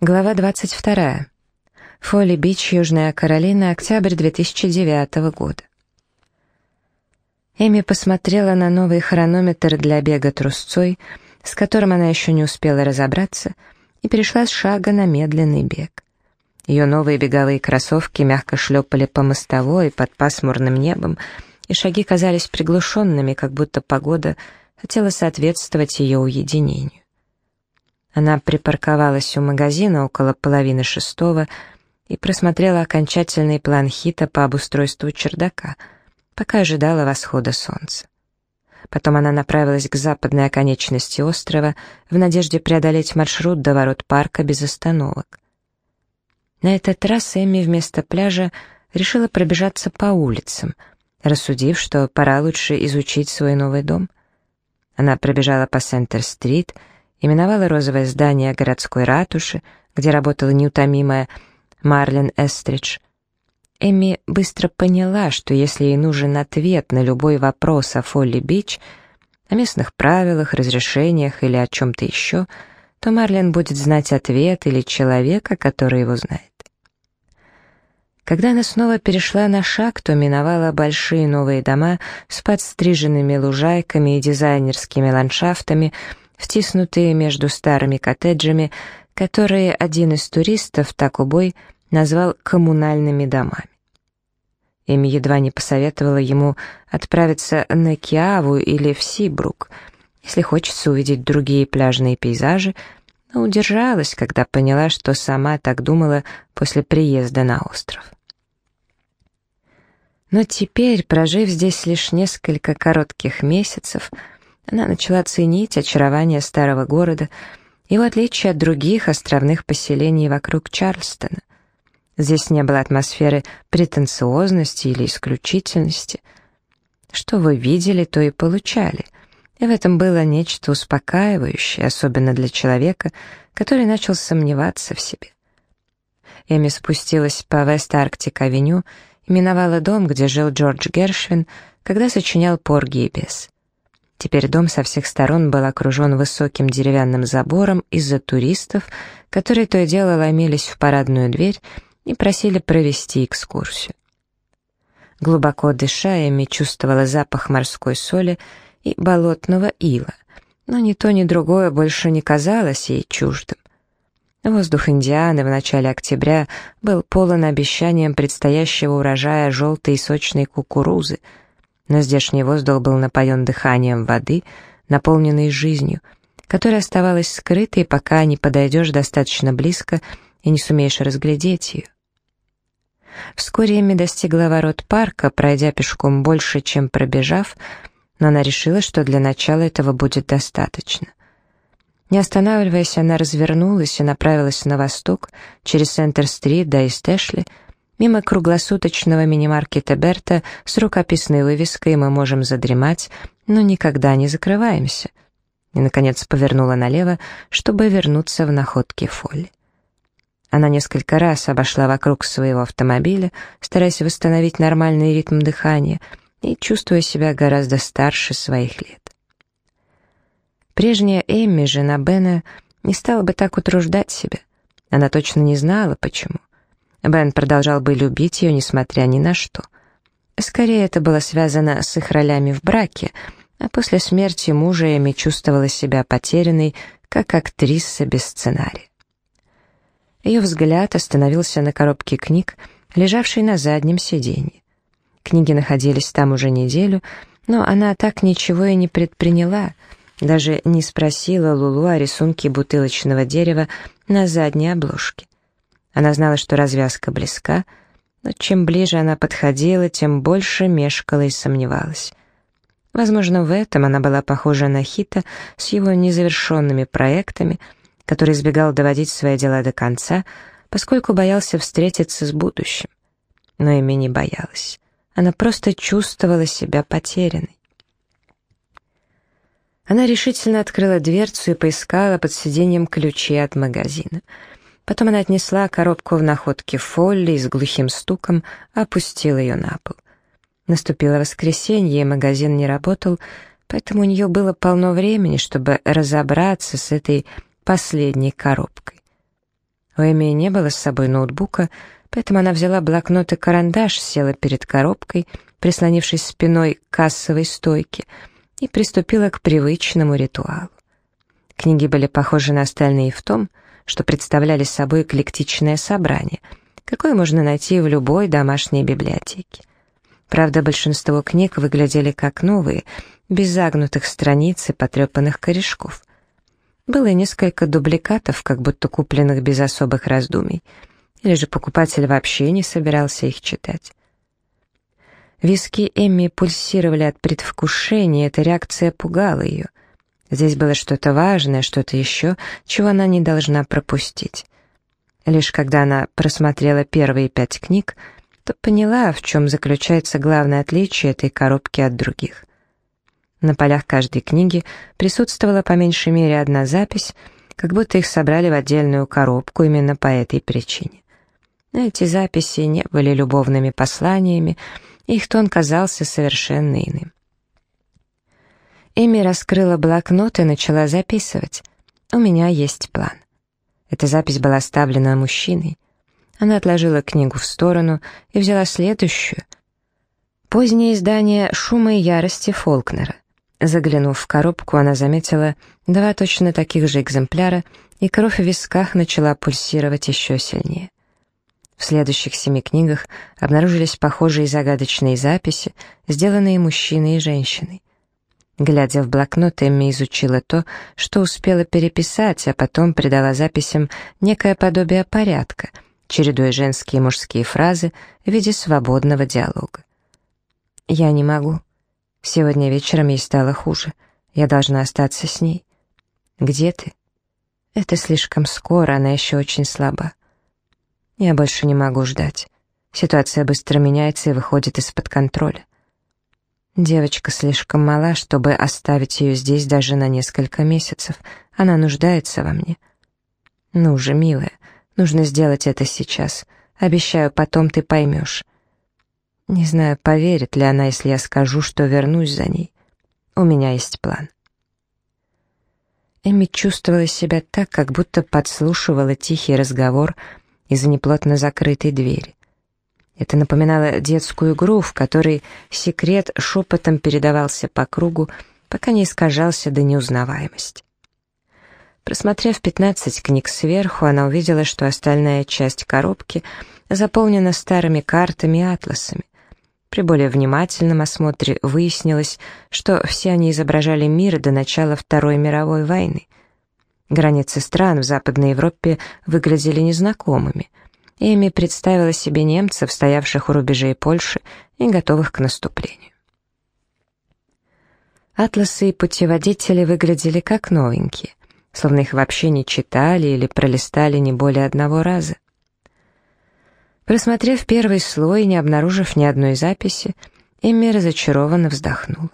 Глава 22. Фолли-Бич, Южная Каролина, октябрь 2009 года. Эми посмотрела на новый хронометр для бега трусцой, с которым она еще не успела разобраться, и перешла с шага на медленный бег. Ее новые беговые кроссовки мягко шлепали по мостовой под пасмурным небом, и шаги казались приглушенными, как будто погода хотела соответствовать ее уединению. Она припарковалась у магазина около половины шестого и просмотрела окончательный план Хита по обустройству чердака, пока ожидала восхода солнца. Потом она направилась к западной оконечности острова в надежде преодолеть маршрут до ворот парка без остановок. На этот раз Эми вместо пляжа решила пробежаться по улицам, рассудив, что пора лучше изучить свой новый дом. Она пробежала по Сентер-стрит именовала розовое здание городской ратуши, где работала неутомимая Марлен Эстридж. Эми быстро поняла, что если ей нужен ответ на любой вопрос о Фолли-Бич, о местных правилах, разрешениях или о чем-то еще, то Марлен будет знать ответ или человека, который его знает. Когда она снова перешла на шаг, то миновала большие новые дома с подстриженными лужайками и дизайнерскими ландшафтами — втиснутые между старыми коттеджами, которые один из туристов, так убой, назвал коммунальными домами. Эми едва не посоветовала ему отправиться на Киаву или в Сибрук, если хочется увидеть другие пляжные пейзажи, но удержалась, когда поняла, что сама так думала после приезда на остров. Но теперь, прожив здесь лишь несколько коротких месяцев, она начала ценить очарование старого города в отличие от других островных поселений вокруг Чарльстона. Здесь не было атмосферы претенциозности или исключительности. Что вы видели, то и получали. И в этом было нечто успокаивающее, особенно для человека, который начал сомневаться в себе. Эми спустилась по Вест-Арктик-авеню и миновала дом, где жил Джордж Гершвин, когда сочинял «Порги и бес». Теперь дом со всех сторон был окружен высоким деревянным забором из-за туристов, которые то и дело ломились в парадную дверь и просили провести экскурсию. Глубоко дыша, Эми чувствовала запах морской соли и болотного ила, но ни то, ни другое больше не казалось ей чуждым. Воздух Индианы в начале октября был полон обещанием предстоящего урожая желтой и сочной кукурузы — но здешний воздух был напоен дыханием воды, наполненной жизнью, которая оставалась скрытой, пока не подойдешь достаточно близко и не сумеешь разглядеть ее. Вскоре Эми достигла ворот парка, пройдя пешком больше, чем пробежав, но она решила, что для начала этого будет достаточно. Не останавливаясь, она развернулась и направилась на восток, через Центр-стрит до Истэшли, Мимо круглосуточного мини-маркета Берта с рукописной вывеской мы можем задремать, но никогда не закрываемся. И, наконец, повернула налево, чтобы вернуться в находки Фолли. Она несколько раз обошла вокруг своего автомобиля, стараясь восстановить нормальный ритм дыхания и чувствуя себя гораздо старше своих лет. Прежняя Эмми, жена Бена, не стала бы так утруждать себя. Она точно не знала, почему. Бен продолжал бы любить ее, несмотря ни на что. Скорее, это было связано с их ролями в браке, а после смерти мужа Эми чувствовала себя потерянной, как актриса без сценария. Ее взгляд остановился на коробке книг, лежавшей на заднем сиденье. Книги находились там уже неделю, но она так ничего и не предприняла, даже не спросила Лулу о рисунке бутылочного дерева на задней обложке. Она знала, что развязка близка, но чем ближе она подходила, тем больше мешкала и сомневалась. Возможно, в этом она была похожа на Хита с его незавершенными проектами, который избегал доводить свои дела до конца, поскольку боялся встретиться с будущим. Но Эми не боялась. Она просто чувствовала себя потерянной. Она решительно открыла дверцу и поискала под сиденьем ключи от магазина — Потом она отнесла коробку в находке Фолли и с глухим стуком опустила ее на пол. Наступило воскресенье, и магазин не работал, поэтому у нее было полно времени, чтобы разобраться с этой последней коробкой. У Эми не было с собой ноутбука, поэтому она взяла блокнот и карандаш, села перед коробкой, прислонившись спиной к кассовой стойке, и приступила к привычному ритуалу. Книги были похожи на остальные в том, что представляли собой эклектичное собрание, какое можно найти в любой домашней библиотеке. Правда, большинство книг выглядели как новые, без загнутых страниц и потрепанных корешков. Было несколько дубликатов, как будто купленных без особых раздумий, или же покупатель вообще не собирался их читать. Виски Эмми пульсировали от предвкушения, эта реакция пугала ее. Здесь было что-то важное, что-то еще, чего она не должна пропустить. Лишь когда она просмотрела первые пять книг, то поняла, в чем заключается главное отличие этой коробки от других. На полях каждой книги присутствовала по меньшей мере одна запись, как будто их собрали в отдельную коробку именно по этой причине. Эти записи не были любовными посланиями, их тон казался совершенно иным. Эми раскрыла блокнот и начала записывать. «У меня есть план». Эта запись была оставлена мужчиной. Она отложила книгу в сторону и взяла следующую. Позднее издание «Шума и ярости» Фолкнера. Заглянув в коробку, она заметила два точно таких же экземпляра, и кровь в висках начала пульсировать еще сильнее. В следующих семи книгах обнаружились похожие загадочные записи, сделанные мужчиной и женщиной. Глядя в блокнот, Эмми изучила то, что успела переписать, а потом придала записям некое подобие порядка, чередуя женские и мужские фразы в виде свободного диалога. «Я не могу. Сегодня вечером ей стало хуже. Я должна остаться с ней. Где ты? Это слишком скоро, она еще очень слаба. Я больше не могу ждать. Ситуация быстро меняется и выходит из-под контроля. Девочка слишком мала, чтобы оставить ее здесь даже на несколько месяцев. Она нуждается во мне. Ну же, милая, нужно сделать это сейчас. Обещаю, потом ты поймешь. Не знаю, поверит ли она, если я скажу, что вернусь за ней. У меня есть план. Эми чувствовала себя так, как будто подслушивала тихий разговор из-за неплотно закрытой двери. Это напоминало детскую игру, в которой секрет шепотом передавался по кругу, пока не искажался до неузнаваемости. Просмотрев 15 книг сверху, она увидела, что остальная часть коробки заполнена старыми картами и атласами. При более внимательном осмотре выяснилось, что все они изображали мир до начала Второй мировой войны. Границы стран в Западной Европе выглядели незнакомыми. Эми представила себе немцев, стоявших у рубежей Польши и готовых к наступлению. Атласы и путеводители выглядели как новенькие, словно их вообще не читали или пролистали не более одного раза. Просмотрев первый слой и не обнаружив ни одной записи, Эмми разочарованно вздохнула.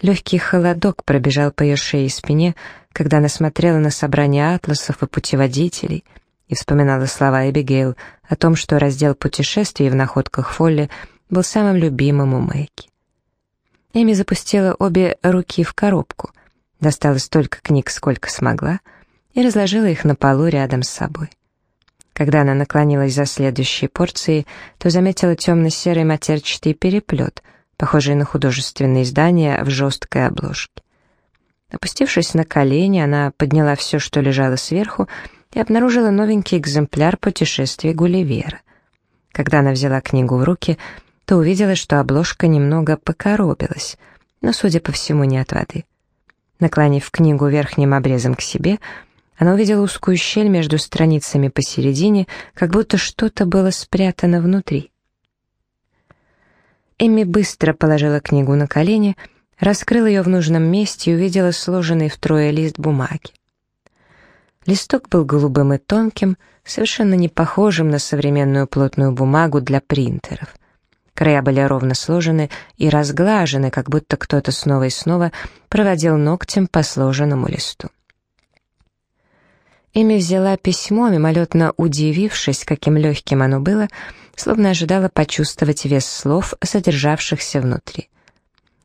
Легкий холодок пробежал по ее шее и спине, когда она смотрела на собрание атласов и путеводителей и вспоминала слова Эбигейл о том, что раздел путешествий в находках Фолли был самым любимым у Мэйки. Эми запустила обе руки в коробку, достала столько книг, сколько смогла, и разложила их на полу рядом с собой. Когда она наклонилась за следующей порцией, то заметила темно-серый матерчатый переплет, похожий на художественное издание в жесткой обложке. Опустившись на колени, она подняла все, что лежало сверху, и обнаружила новенький экземпляр путешествия Гулливера. Когда она взяла книгу в руки, то увидела, что обложка немного покоробилась, но, судя по всему, не от воды. Наклонив книгу верхним обрезом к себе, она увидела узкую щель между страницами посередине, как будто что-то было спрятано внутри. Эмми быстро положила книгу на колени, раскрыла ее в нужном месте и увидела сложенный втрое лист бумаги. Листок был голубым и тонким, совершенно не похожим на современную плотную бумагу для принтеров. Края были ровно сложены и разглажены, как будто кто-то снова и снова проводил ногтем по сложенному листу. Эми взяла письмо, мимолетно удивившись, каким легким оно было, словно ожидала почувствовать вес слов, содержавшихся внутри.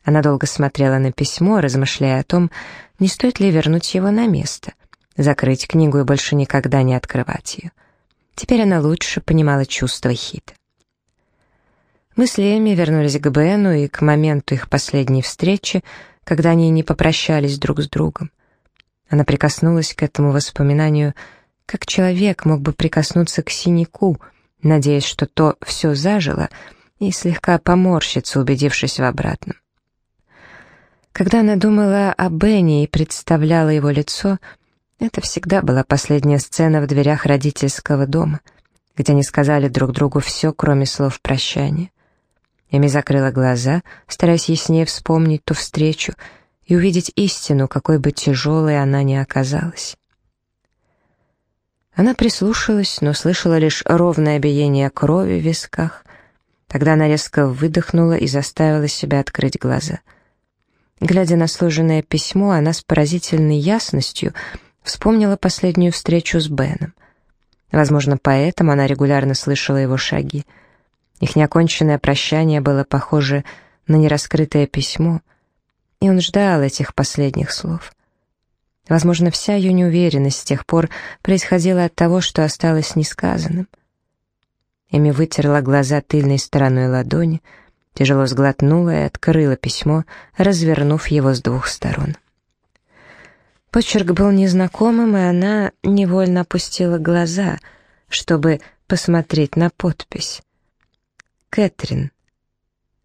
Она долго смотрела на письмо, размышляя о том, не стоит ли вернуть его на место, закрыть книгу и больше никогда не открывать ее. Теперь она лучше понимала чувства Хита. Мы с Леми вернулись к Бену и к моменту их последней встречи, когда они не попрощались друг с другом. Она прикоснулась к этому воспоминанию, как человек мог бы прикоснуться к синяку, надеясь, что то все зажило, и слегка поморщиться, убедившись в обратном. Когда она думала о Бенни и представляла его лицо, это всегда была последняя сцена в дверях родительского дома, где они сказали друг другу все, кроме слов прощания. Эми закрыла глаза, стараясь яснее вспомнить ту встречу и увидеть истину, какой бы тяжелой она ни оказалась. Она прислушалась, но слышала лишь ровное биение крови в висках. Тогда она резко выдохнула и заставила себя открыть глаза. Глядя на сложенное письмо, она с поразительной ясностью вспомнила последнюю встречу с Беном. Возможно, поэтому она регулярно слышала его шаги — их неоконченное прощание было похоже на нераскрытое письмо, и он ждал этих последних слов. Возможно, вся ее неуверенность с тех пор происходила от того, что осталось несказанным. Эми вытерла глаза тыльной стороной ладони, тяжело сглотнула и открыла письмо, развернув его с двух сторон. Почерк был незнакомым, и она невольно опустила глаза, чтобы посмотреть на подпись. Кэтрин.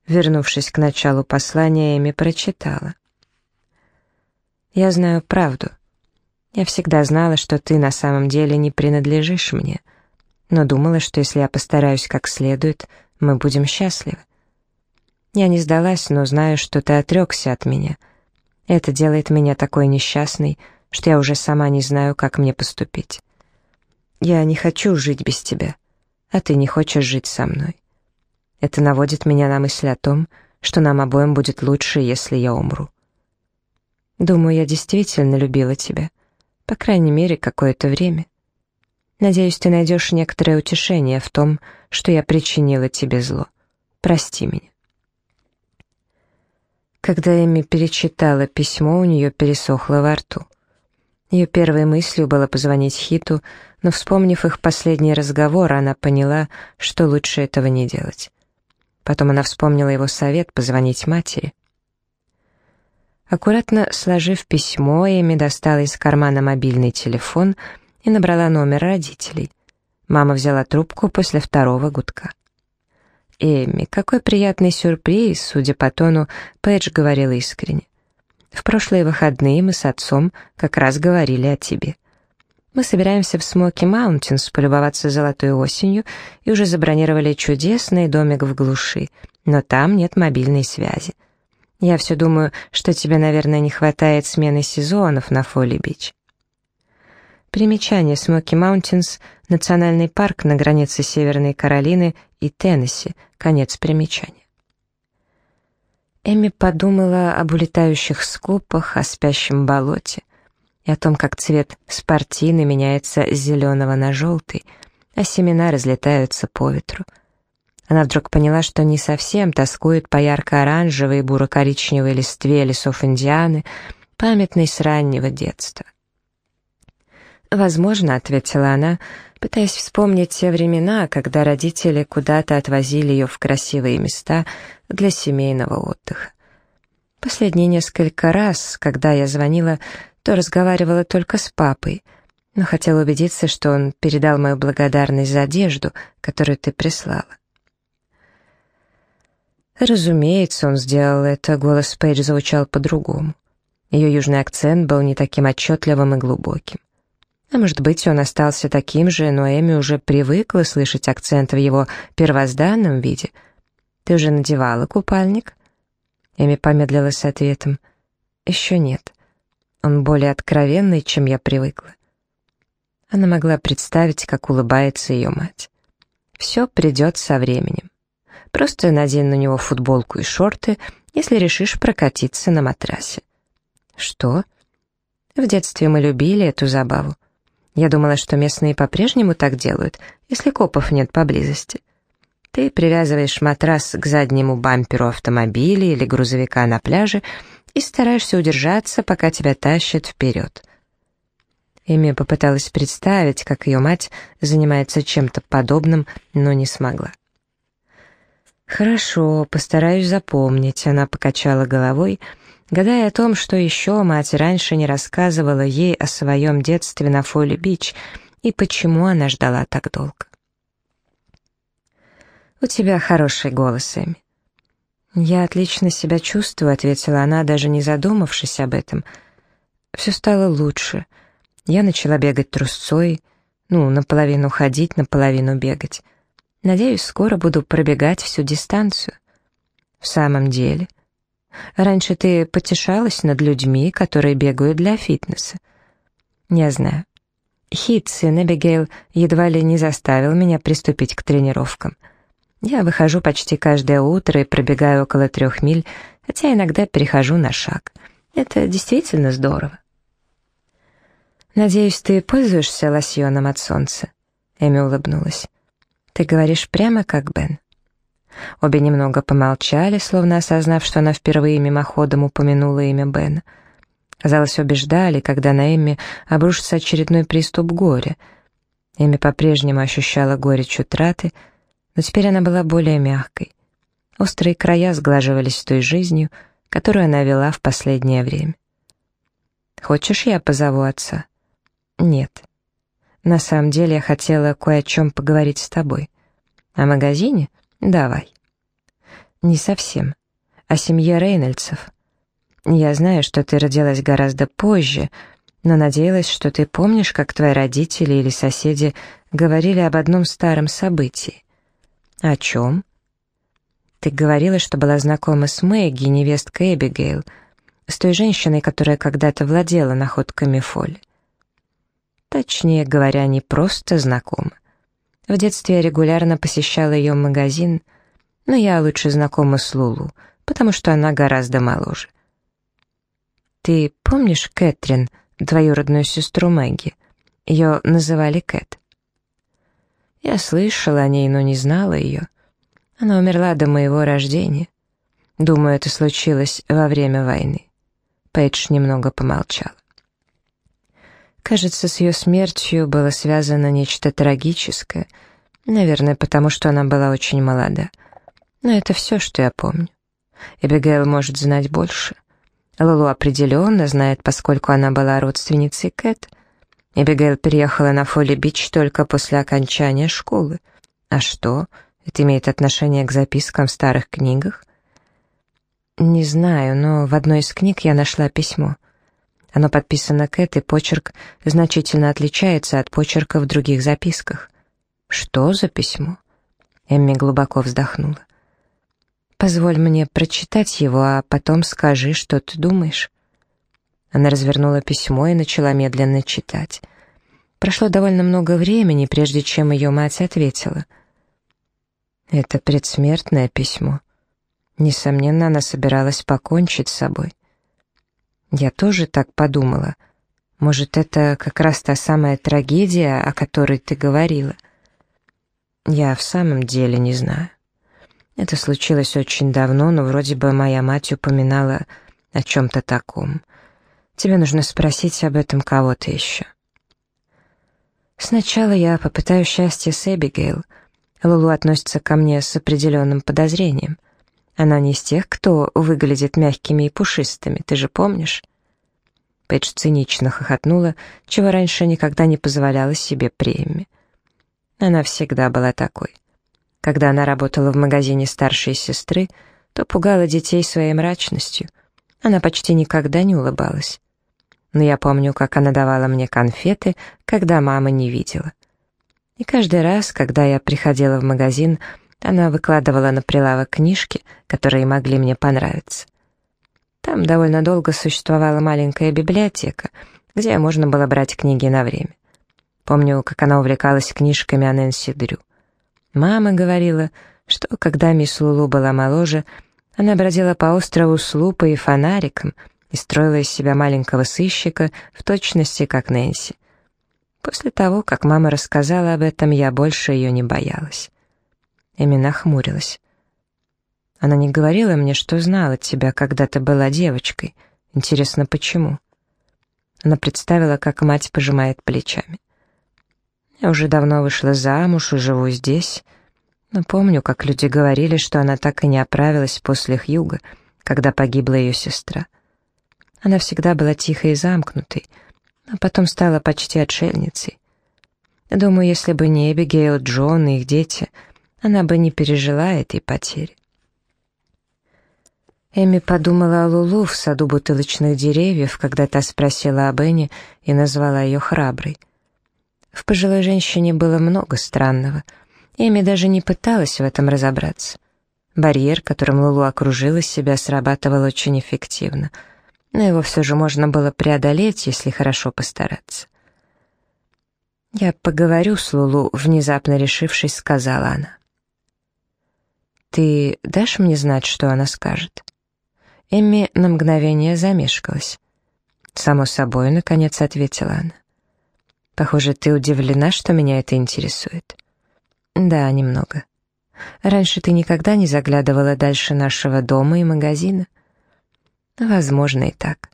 Вернувшись к началу послания, Эми прочитала. «Я знаю правду. Я всегда знала, что ты на самом деле не принадлежишь мне, но думала, что если я постараюсь как следует, мы будем счастливы. Я не сдалась, но знаю, что ты отрекся от меня. Это делает меня такой несчастной, что я уже сама не знаю, как мне поступить. Я не хочу жить без тебя, а ты не хочешь жить со мной. Это наводит меня на мысль о том, что нам обоим будет лучше, если я умру. Думаю, я действительно любила тебя. По крайней мере, какое-то время. Надеюсь, ты найдешь некоторое утешение в том, что я причинила тебе зло. Прости меня. Когда Эми перечитала письмо, у нее пересохло во рту. Ее первой мыслью было позвонить Хиту, но, вспомнив их последний разговор, она поняла, что лучше этого не делать. Потом она вспомнила его совет позвонить матери. Аккуратно сложив письмо, Эми достала из кармана мобильный телефон и набрала номер родителей. Мама взяла трубку после второго гудка. «Эми, какой приятный сюрприз!» Судя по тону, Пэдж говорила искренне. «В прошлые выходные мы с отцом как раз говорили о тебе». Мы собираемся в Смоки Маунтинс полюбоваться золотой осенью и уже забронировали чудесный домик в глуши, но там нет мобильной связи. Я все думаю, что тебе, наверное, не хватает смены сезонов на Фолли-Бич. Примечание Смоки Маунтинс — национальный парк на границе Северной Каролины и Теннесси, конец примечания. Эми подумала об улетающих скопах, о спящем болоте, и о том, как цвет спортины меняется с зеленого на желтый, а семена разлетаются по ветру. Она вдруг поняла, что не совсем тоскует по ярко-оранжевой и буро-коричневой листве лесов Индианы, памятной с раннего детства. «Возможно», — ответила она, пытаясь вспомнить те времена, когда родители куда-то отвозили ее в красивые места для семейного отдыха. Последние несколько раз, когда я звонила, то разговаривала только с папой, но хотела убедиться, что он передал мою благодарность за одежду, которую ты прислала. Разумеется, он сделал это, голос Пейдж звучал по-другому. Ее южный акцент был не таким отчетливым и глубоким. А может быть, он остался таким же, но Эми уже привыкла слышать акцент в его первозданном виде. «Ты уже надевала купальник?» Эми помедлила с ответом. «Еще нет. Он более откровенный, чем я привыкла. Она могла представить, как улыбается ее мать. Все придет со временем. Просто надень на него футболку и шорты, если решишь прокатиться на матрасе. Что? В детстве мы любили эту забаву. Я думала, что местные по-прежнему так делают, если копов нет поблизости. Ты привязываешь матрас к заднему бамперу автомобиля или грузовика на пляже и стараешься удержаться, пока тебя тащат вперед. Эми попыталась представить, как ее мать занимается чем-то подобным, но не смогла. «Хорошо, постараюсь запомнить», — она покачала головой, гадая о том, что еще мать раньше не рассказывала ей о своем детстве на Фолли-Бич и почему она ждала так долго. «У тебя хороший голос, Эми». «Я отлично себя чувствую», — ответила она, даже не задумавшись об этом. «Все стало лучше. Я начала бегать трусцой, ну, наполовину ходить, наполовину бегать. Надеюсь, скоро буду пробегать всю дистанцию. В самом деле. Раньше ты потешалась над людьми, которые бегают для фитнеса. Не знаю. Хит, сын Эбигейл, едва ли не заставил меня приступить к тренировкам. Я выхожу почти каждое утро и пробегаю около трех миль, хотя иногда перехожу на шаг. Это действительно здорово. «Надеюсь, ты пользуешься лосьоном от солнца?» Эми улыбнулась. «Ты говоришь прямо как Бен». Обе немного помолчали, словно осознав, что она впервые мимоходом упомянула имя Бена. Казалось, обе ждали, когда на Эмми обрушится очередной приступ горя. Эми по-прежнему ощущала горечь утраты, но теперь она была более мягкой. Острые края сглаживались той жизнью, которую она вела в последнее время. «Хочешь, я позову отца?» «Нет. На самом деле я хотела кое о чем поговорить с тобой. О магазине? Давай». «Не совсем. О семье Рейнольдсов. Я знаю, что ты родилась гораздо позже, но надеялась, что ты помнишь, как твои родители или соседи говорили об одном старом событии. О чем?» «Ты говорила, что была знакома с Мэгги, невесткой Эбигейл, с той женщиной, которая когда-то владела находками Фолли. Точнее говоря, не просто знакома. В детстве я регулярно посещала ее магазин, но я лучше знакома с Лулу, потому что она гораздо моложе. Ты помнишь Кэтрин, двоюродную сестру Мэгги? Ее называли Кэт. Я слышала о ней, но не знала ее. Она умерла до моего рождения. Думаю, это случилось во время войны. Пейдж немного помолчала. Кажется, с ее смертью было связано нечто трагическое, наверное, потому что она была очень молода. Но это все, что я помню. Эбигейл может знать больше. Лулу определенно знает, поскольку она была родственницей Кэт. Эбигейл переехала на Фолли-Бич только после окончания школы. А что? Это имеет отношение к запискам в старых книгах? Не знаю, но в одной из книг я нашла письмо — оно подписано Кэт, и почерк значительно отличается от почерка в других записках. «Что за письмо?» Эмми глубоко вздохнула. «Позволь мне прочитать его, а потом скажи, что ты думаешь». Она развернула письмо и начала медленно читать. Прошло довольно много времени, прежде чем ее мать ответила. «Это предсмертное письмо. Несомненно, она собиралась покончить с собой». Я тоже так подумала. Может, это как раз та самая трагедия, о которой ты говорила? Я в самом деле не знаю. Это случилось очень давно, но вроде бы моя мать упоминала о чем-то таком. Тебе нужно спросить об этом кого-то еще. Сначала я попытаю счастье с Эбигейл. Лулу относится ко мне с определенным подозрением — она не из тех, кто выглядит мягкими и пушистыми, ты же помнишь?» Пейдж цинично хохотнула, чего раньше никогда не позволяла себе премии. Она всегда была такой. Когда она работала в магазине старшей сестры, то пугала детей своей мрачностью. Она почти никогда не улыбалась. Но я помню, как она давала мне конфеты, когда мама не видела. И каждый раз, когда я приходила в магазин, она выкладывала на прилавок книжки, которые могли мне понравиться. Там довольно долго существовала маленькая библиотека, где можно было брать книги на время. Помню, как она увлекалась книжками о Нэнси Дрю. Мама говорила, что когда мисс Лулу была моложе, она бродила по острову с лупой и фонариком и строила из себя маленького сыщика в точности, как Нэнси. После того, как мама рассказала об этом, я больше ее не боялась. Эми нахмурилась. Она не говорила мне, что знала тебя, когда ты была девочкой. Интересно, почему? Она представила, как мать пожимает плечами. «Я уже давно вышла замуж и живу здесь, но помню, как люди говорили, что она так и не оправилась после Хьюга, когда погибла ее сестра. Она всегда была тихой и замкнутой, а потом стала почти отшельницей. Думаю, если бы не Эбигейл, Джон и их дети, она бы не пережила этой потери. Эми подумала о Лулу в саду бутылочных деревьев, когда та спросила об Энни и назвала ее храброй. В пожилой женщине было много странного. Эми даже не пыталась в этом разобраться. Барьер, которым Лулу окружила себя, срабатывал очень эффективно, но его все же можно было преодолеть, если хорошо постараться. «Я поговорю с Лулу», — внезапно решившись, сказала она. «Ты дашь мне знать, что она скажет?» Эмми на мгновение замешкалась. «Само собой», — наконец ответила она. «Похоже, ты удивлена, что меня это интересует». «Да, немного. Раньше ты никогда не заглядывала дальше нашего дома и магазина?» «Возможно, и так.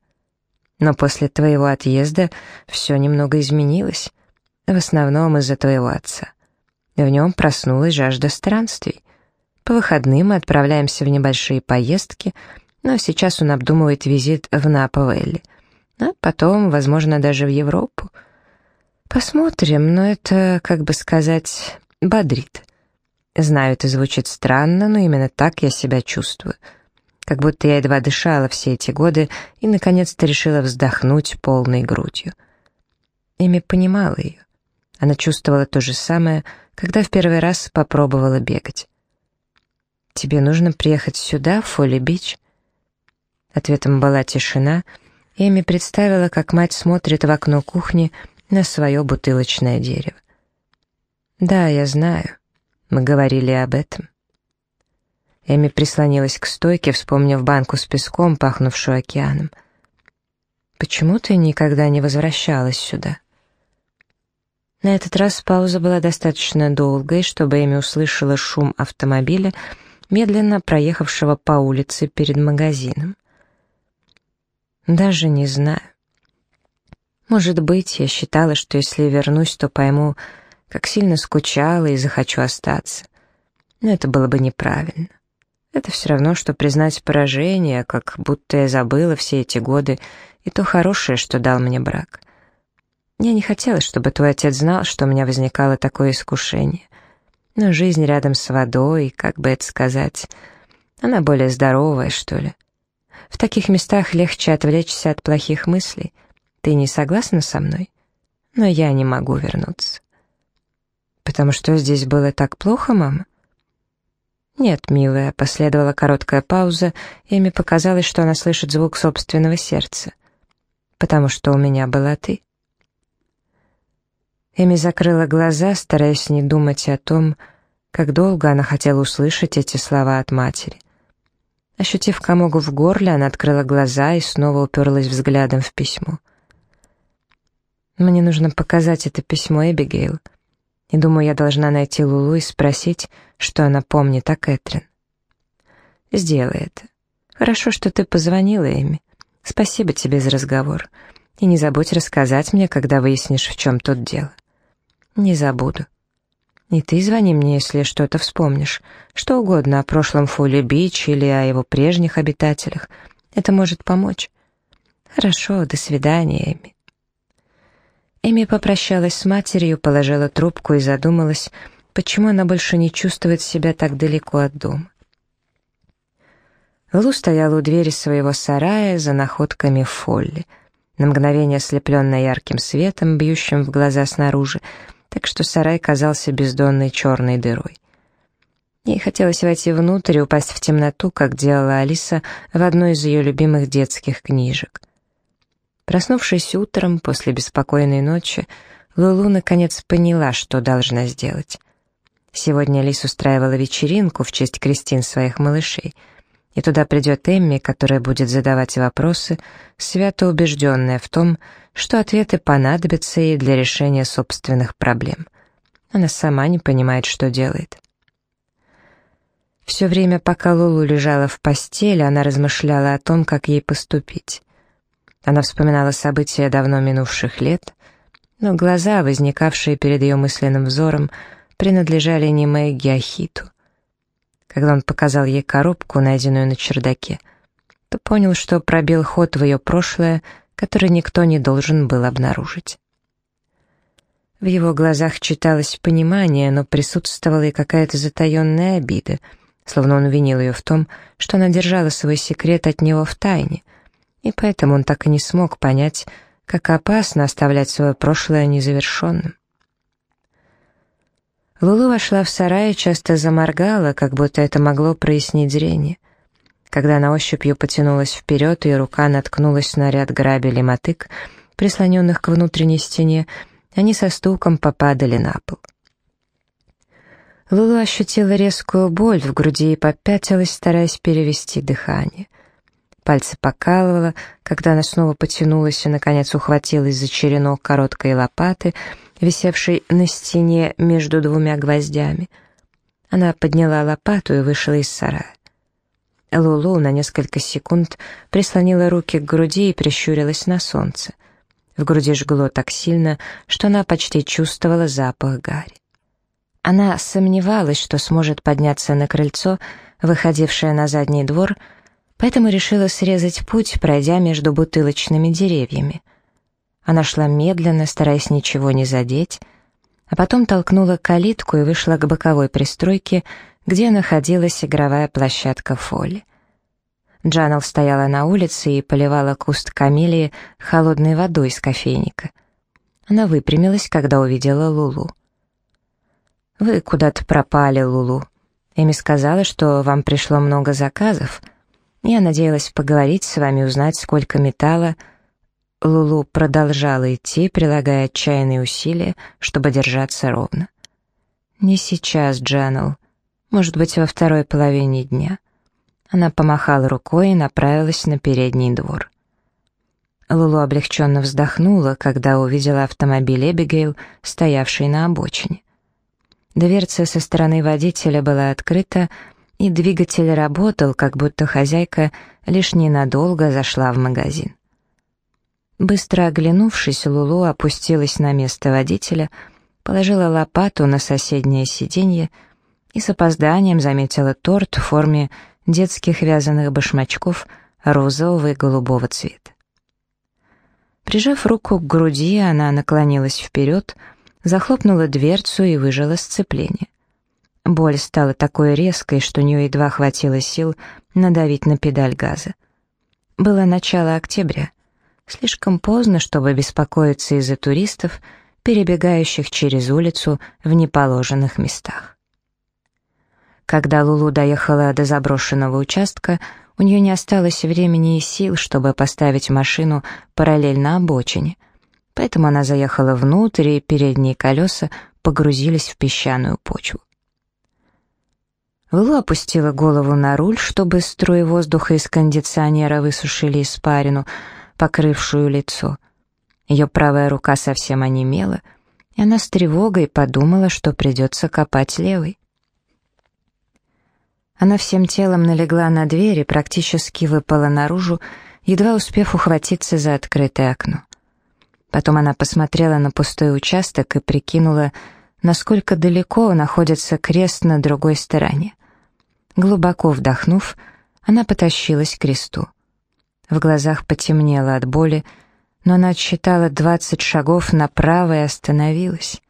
Но после твоего отъезда все немного изменилось, в основном из-за твоего отца. В нем проснулась жажда странствий. По выходным мы отправляемся в небольшие поездки — но сейчас он обдумывает визит в Напавелли, а потом, возможно, даже в Европу. Посмотрим, но это, как бы сказать, бодрит. Знаю, это звучит странно, но именно так я себя чувствую. Как будто я едва дышала все эти годы и, наконец-то, решила вздохнуть полной грудью. Эми понимала ее. Она чувствовала то же самое, когда в первый раз попробовала бегать. «Тебе нужно приехать сюда, в Фолли-Бич?» Ответом была тишина, Эми представила, как мать смотрит в окно кухни на свое бутылочное дерево. «Да, я знаю. Мы говорили об этом». Эми прислонилась к стойке, вспомнив банку с песком, пахнувшую океаном. «Почему ты никогда не возвращалась сюда?» На этот раз пауза была достаточно долгой, чтобы Эми услышала шум автомобиля, медленно проехавшего по улице перед магазином. Даже не знаю. Может быть, я считала, что если вернусь, то пойму, как сильно скучала и захочу остаться. Но это было бы неправильно. Это все равно, что признать поражение, как будто я забыла все эти годы и то хорошее, что дал мне брак. Я не хотела, чтобы твой отец знал, что у меня возникало такое искушение. Но жизнь рядом с водой, как бы это сказать, она более здоровая, что ли. В таких местах легче отвлечься от плохих мыслей. Ты не согласна со мной? Но я не могу вернуться. Потому что здесь было так плохо, мама? Нет, милая, последовала короткая пауза, и Эми показалось, что она слышит звук собственного сердца. Потому что у меня была ты. Эми закрыла глаза, стараясь не думать о том, как долго она хотела услышать эти слова от матери. Ощутив комок в горле, она открыла глаза и снова уперлась взглядом в письмо. «Мне нужно показать это письмо Эбигейл. И думаю, я должна найти Лулу и спросить, что она помнит о Кэтрин. Сделай это. Хорошо, что ты позвонила, Эми. Спасибо тебе за разговор. И не забудь рассказать мне, когда выяснишь, в чем тут дело. Не забуду. И ты звони мне, если что-то вспомнишь. Что угодно о прошлом Фулли Бич или о его прежних обитателях. Это может помочь. Хорошо, до свидания, Эми. Эми попрощалась с матерью, положила трубку и задумалась, почему она больше не чувствует себя так далеко от дома. Лу стояла у двери своего сарая за находками Фолли. На мгновение ослепленная ярким светом, бьющим в глаза снаружи, так что сарай казался бездонной черной дырой. Ей хотелось войти внутрь и упасть в темноту, как делала Алиса в одной из ее любимых детских книжек. Проснувшись утром после беспокойной ночи, Лулу наконец поняла, что должна сделать. Сегодня Алиса устраивала вечеринку в честь крестин своих малышей — и туда придет Эмми, которая будет задавать вопросы, свято убежденная в том, что ответы понадобятся ей для решения собственных проблем. Она сама не понимает, что делает. Все время, пока Лулу лежала в постели, она размышляла о том, как ей поступить. Она вспоминала события давно минувших лет, но глаза, возникавшие перед ее мысленным взором, принадлежали не Мэгги, а Хиту. Когда он показал ей коробку, найденную на чердаке, то понял, что пробил ход в ее прошлое, который никто не должен был обнаружить. В его глазах читалось понимание, но присутствовала и какая-то затаенная обида, словно он винил ее в том, что она держала свой секрет от него в тайне, и поэтому он так и не смог понять, как опасно оставлять свое прошлое незавершенным. Лулу вошла в сарай и часто заморгала, как будто это могло прояснить зрение. Когда она ощупью потянулась вперед, и рука наткнулась на ряд грабель и мотык, прислоненных к внутренней стене, они со стуком попадали на пол. Лулу ощутила резкую боль в груди и попятилась, стараясь перевести дыхание. Пальцы покалывала, когда она снова потянулась и, наконец, ухватилась за черенок короткой лопаты, висевшей на стене между двумя гвоздями. Она подняла лопату и вышла из сарая. Лулу на несколько секунд прислонила руки к груди и прищурилась на солнце — в груди жгло так сильно, что она почти чувствовала запах гари. Она сомневалась, что сможет подняться на крыльцо, выходившее на задний двор, поэтому решила срезать путь, пройдя между бутылочными деревьями. Она шла медленно, стараясь ничего не задеть, а потом толкнула калитку и вышла к боковой пристройке, где находилась игровая площадка Фолли. Джанел стояла на улице и поливала куст камелии холодной водой из кофейника. Она выпрямилась, когда увидела Лулу. «Вы куда-то пропали, Лулу. Эми сказала, что вам пришло много заказов. Я надеялась поговорить с вами, узнать, сколько металла...» Лулу продолжала идти, прилагая отчаянные усилия, чтобы держаться ровно. «Не сейчас, Джанел. Может быть, во второй половине дня. Она помахала рукой и направилась на передний двор. Лулу облегченно вздохнула, когда увидела автомобиль Эбигейл, стоявший на обочине. Дверца со стороны водителя была открыта, и двигатель работал, как будто хозяйка лишь ненадолго зашла в магазин. Быстро оглянувшись, Лулу опустилась на место водителя, положила лопату на соседнее сиденье и с опозданием заметила торт в форме детских вязаных башмачков розового и голубого цвета. Прижав руку к груди, она наклонилась вперед, захлопнула дверцу и выжала сцепление. Боль стала такой резкой, что у нее едва хватило сил надавить на педаль газа. Было начало октября. Слишком поздно, чтобы беспокоиться из-за туристов, перебегающих через улицу в неположенных местах. Когда Лулу доехала до заброшенного участка, у нее не осталось времени и сил, чтобы поставить машину параллельно обочине. Поэтому она заехала внутрь, и передние колеса погрузились в песчаную почву. Лулу опустила голову на руль, чтобы струи воздуха из кондиционера высушили испарину, покрывшую лицо. Ее правая рука совсем онемела, и она с тревогой подумала, что придется копать левой. Она всем телом налегла на дверь и практически выпала наружу, едва успев ухватиться за открытое окно. Потом она посмотрела на пустой участок и прикинула, насколько далеко находится крест на другой стороне. Глубоко вдохнув, она потащилась к кресту. В глазах потемнело от боли, но она отсчитала двадцать шагов направо и остановилась.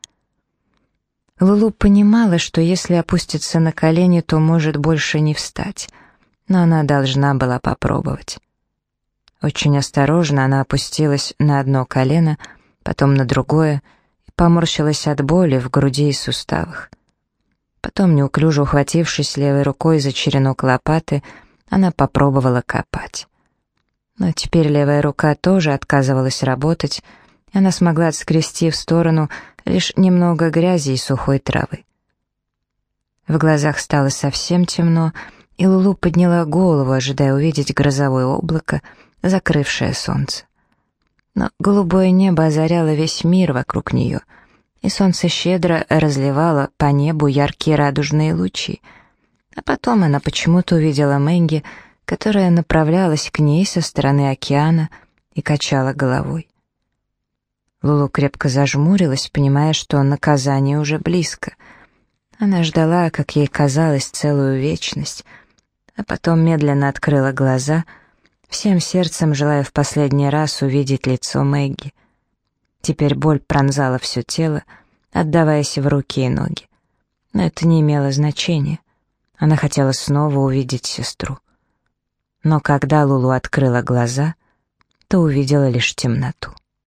Лулу понимала, что если опуститься на колени, то может больше не встать, но она должна была попробовать. Очень осторожно она опустилась на одно колено, потом на другое и поморщилась от боли в груди и суставах. Потом, неуклюже ухватившись левой рукой за черенок лопаты, она попробовала копать. Но теперь левая рука тоже отказывалась работать, и она смогла отскрести в сторону лишь немного грязи и сухой травы. В глазах стало совсем темно, и Лулу подняла голову, ожидая увидеть грозовое облако, закрывшее солнце. Но голубое небо озаряло весь мир вокруг нее, и солнце щедро разливало по небу яркие радужные лучи. А потом она почему-то увидела Мэнги, которая направлялась к ней со стороны океана и качала головой. Лулу крепко зажмурилась, понимая, что наказание уже близко. Она ждала, как ей казалось, целую вечность, а потом медленно открыла глаза, всем сердцем желая в последний раз увидеть лицо Мэгги. Теперь боль пронзала все тело, отдаваясь в руки и ноги. Но это не имело значения. Она хотела снова увидеть сестру. Но когда Лулу открыла глаза, то увидела лишь темноту.